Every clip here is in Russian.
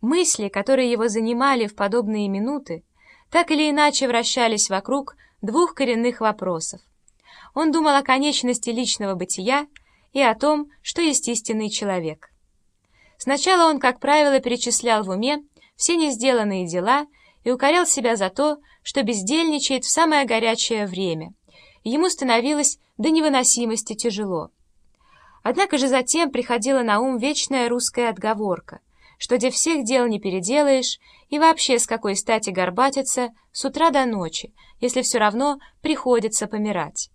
Мысли, которые его занимали в подобные минуты, так или иначе вращались вокруг двух коренных вопросов. Он думал о конечности личного бытия и о том, что есть истинный человек. Сначала он, как правило, перечислял в уме все несделанные дела и укорял себя за то, что бездельничает в самое горячее время. Ему становилось до невыносимости тяжело. Однако же затем приходила на ум вечная русская отговорка — что где всех дел не переделаешь, и вообще с какой стати горбатиться с утра до ночи, если все равно приходится помирать.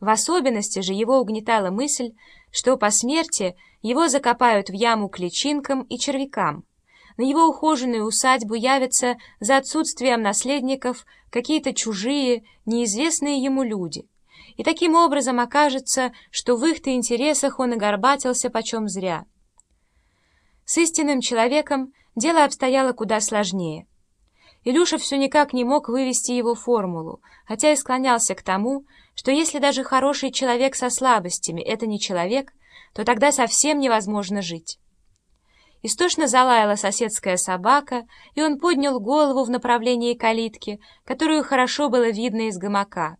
В особенности же его угнетала мысль, что по смерти его закопают в яму к личинкам и червякам. На его ухоженную усадьбу явятся за отсутствием наследников какие-то чужие, неизвестные ему люди. И таким образом окажется, что в их-то интересах он и горбатился почем зря. С истинным человеком дело обстояло куда сложнее. Илюша все никак не мог вывести его формулу, хотя и склонялся к тому, что если даже хороший человек со слабостями — это не человек, то тогда совсем невозможно жить. Истошно залаяла соседская собака, и он поднял голову в направлении калитки, которую хорошо было видно из гамака.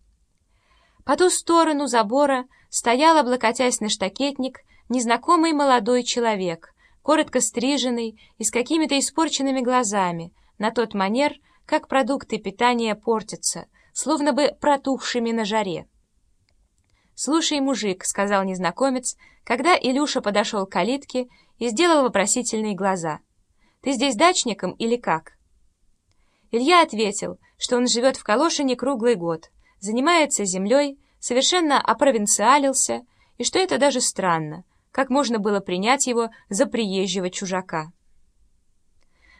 По ту сторону забора стоял, облокотясь на штакетник, незнакомый молодой человек — коротко стриженный и с какими-то испорченными глазами, на тот манер, как продукты питания портятся, словно бы протухшими на жаре. «Слушай, мужик», — сказал незнакомец, когда Илюша подошел к калитке и сделал вопросительные глаза. «Ты здесь дачником или как?» Илья ответил, что он живет в Калошине круглый год, занимается землей, совершенно опровинциалился, и что это даже странно, как можно было принять его за приезжего чужака.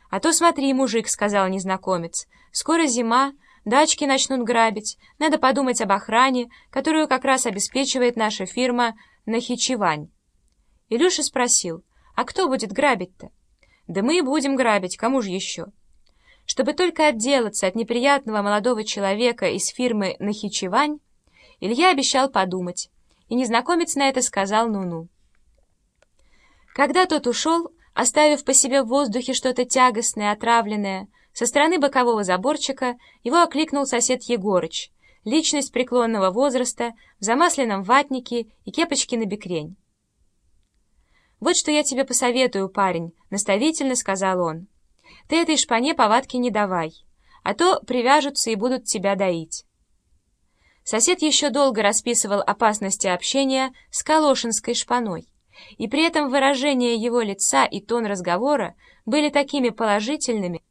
«А то смотри, мужик», — сказал незнакомец, — «скоро зима, дачки начнут грабить, надо подумать об охране, которую как раз обеспечивает наша фирма Нахичевань». Илюша спросил, «А кто будет грабить-то?» «Да мы и будем грабить, кому же еще?» Чтобы только отделаться от неприятного молодого человека из фирмы Нахичевань, Илья обещал подумать, и незнакомец на это сказал «ну-ну». Когда тот ушел, оставив по себе в воздухе что-то тягостное, отравленное, со стороны бокового заборчика его окликнул сосед Егорыч, личность преклонного возраста, в замасленном ватнике и кепочке на бекрень. «Вот что я тебе посоветую, парень», — наставительно сказал он. «Ты этой шпане повадки не давай, а то привяжутся и будут тебя доить». Сосед еще долго расписывал опасности общения с Калошинской шпаной и при этом выражение его лица и тон разговора были такими положительными,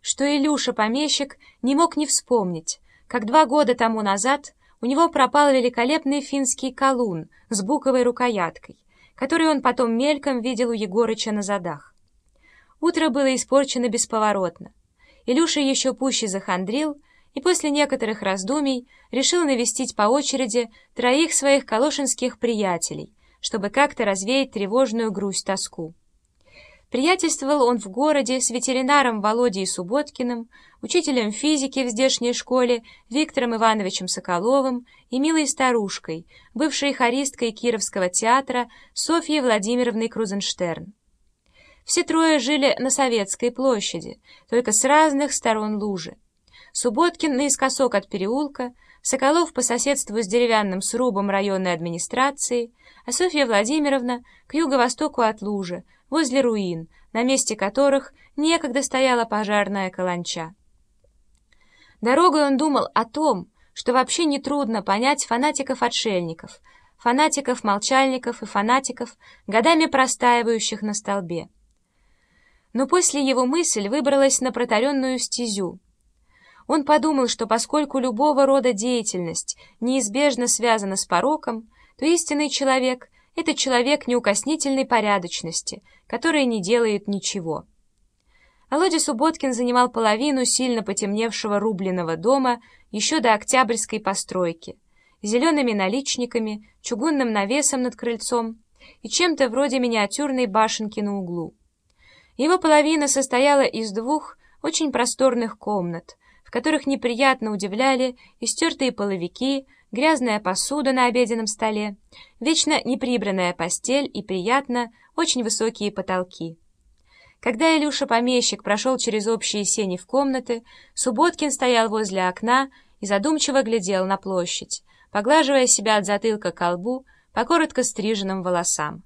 что Илюша-помещик не мог не вспомнить, как два года тому назад у него пропал великолепный финский колун с буковой рукояткой, который он потом мельком видел у Егорыча на задах. Утро было испорчено бесповоротно. Илюша еще пуще захандрил и после некоторых раздумий решил навестить по очереди троих своих калошинских приятелей, чтобы как-то развеять тревожную грусть-тоску. Приятельствовал он в городе с ветеринаром Володей Субботкиным, учителем физики в здешней школе Виктором Ивановичем Соколовым и милой старушкой, бывшей хористкой Кировского театра Софьей Владимировной Крузенштерн. Все трое жили на Советской площади, только с разных сторон лужи. Субботкин наискосок от переулка, Соколов по соседству с деревянным срубом районной администрации, а Софья Владимировна к юго-востоку от Лужи, возле руин, на месте которых некогда стояла пожарная каланча. Дорогой он думал о том, что вообще нетрудно понять фанатиков-отшельников, фанатиков-молчальников и фанатиков, годами простаивающих на столбе. Но после его мысль выбралась на протаренную стезю. Он подумал, что поскольку любого рода деятельность неизбежно связана с пороком, то истинный человек — это человек неукоснительной порядочности, который не делает ничего. Володя Субботкин занимал половину сильно потемневшего рубленого дома еще до октябрьской постройки, зелеными наличниками, чугунным навесом над крыльцом и чем-то вроде миниатюрной башенки на углу. Его половина состояла из двух очень просторных комнат, в которых неприятно удивляли истертые половики, грязная посуда на обеденном столе, вечно неприбранная постель и приятно очень высокие потолки. Когда Илюша-помещик прошел через общие сени в комнаты, Субботкин стоял возле окна и задумчиво глядел на площадь, поглаживая себя от затылка к колбу по коротко стриженным волосам.